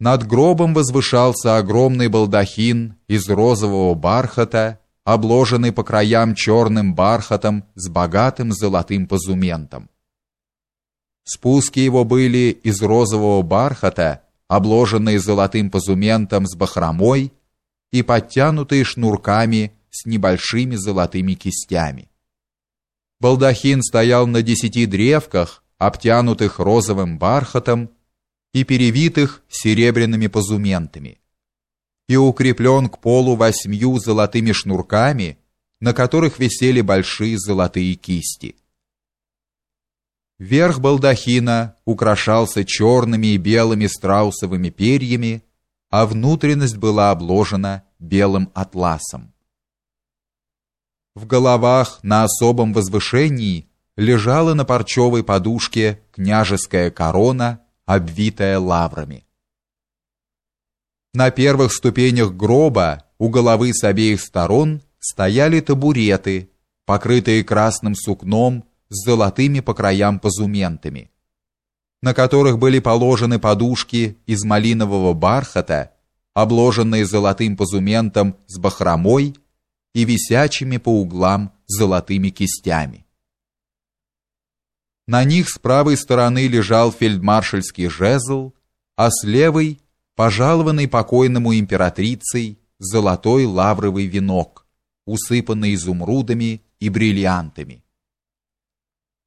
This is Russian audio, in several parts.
Над гробом возвышался огромный балдахин из розового бархата, обложенный по краям черным бархатом с богатым золотым позументом. Спуски его были из розового бархата, обложенные золотым позументом с бахромой и подтянутые шнурками с небольшими золотыми кистями. Балдахин стоял на десяти древках, обтянутых розовым бархатом и перевитых серебряными позументами, и укреплен к полу восьмью золотыми шнурками, на которых висели большие золотые кисти. Верх балдахина украшался черными и белыми страусовыми перьями, а внутренность была обложена белым атласом. В головах на особом возвышении лежала на парчевой подушке княжеская корона, обвитая лаврами. На первых ступенях гроба у головы с обеих сторон стояли табуреты, покрытые красным сукном с золотыми по краям позументами, на которых были положены подушки из малинового бархата, обложенные золотым позументом с бахромой и висячими по углам золотыми кистями. На них с правой стороны лежал фельдмаршальский жезл, а с левой пожалованный покойному императрицей золотой лавровый венок, усыпанный изумрудами и бриллиантами.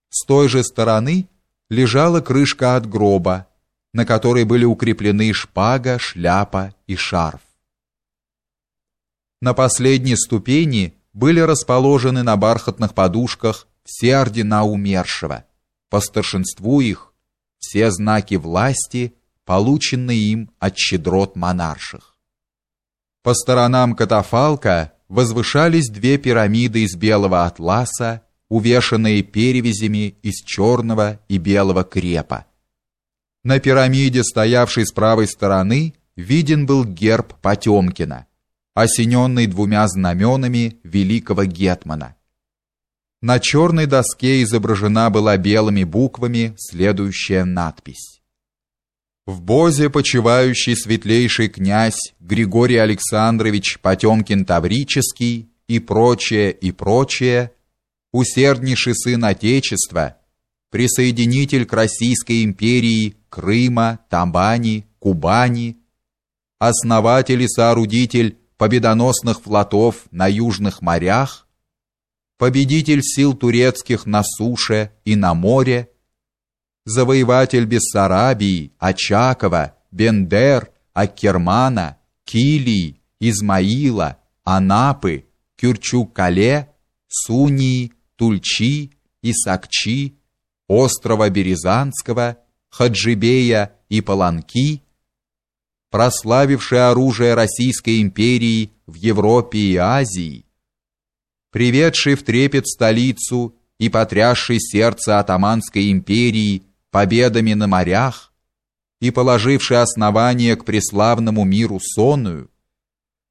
С той же стороны лежала крышка от гроба, на которой были укреплены шпага, шляпа и шарф. На последней ступени были расположены на бархатных подушках все ордена умершего, по старшинству их все знаки власти, полученные им от щедрот монарших. По сторонам катафалка возвышались две пирамиды из белого атласа, увешанные перевязями из черного и белого крепа. На пирамиде, стоявшей с правой стороны, виден был герб Потемкина – осененный двумя знаменами великого гетмана. На черной доске изображена была белыми буквами следующая надпись. В Бозе почивающий светлейший князь Григорий Александрович Потемкин-Таврический и прочее, и прочее, усерднейший сын Отечества, присоединитель к Российской империи Крыма, Тамбани, Кубани, основатель и соорудитель победоносных флотов на южных морях, победитель сил турецких на суше и на море, завоеватель Бессарабии, Очакова, Бендер, Аккермана, Килии, Измаила, Анапы, Кюрчук-Кале, Сунии, Тульчи, Исакчи, острова Березанского, Хаджибея и Паланки, прославивший оружие Российской империи в Европе и Азии, приведший в трепет столицу и потрясший сердце атаманской империи победами на морях и положивший основание к преславному миру сонную,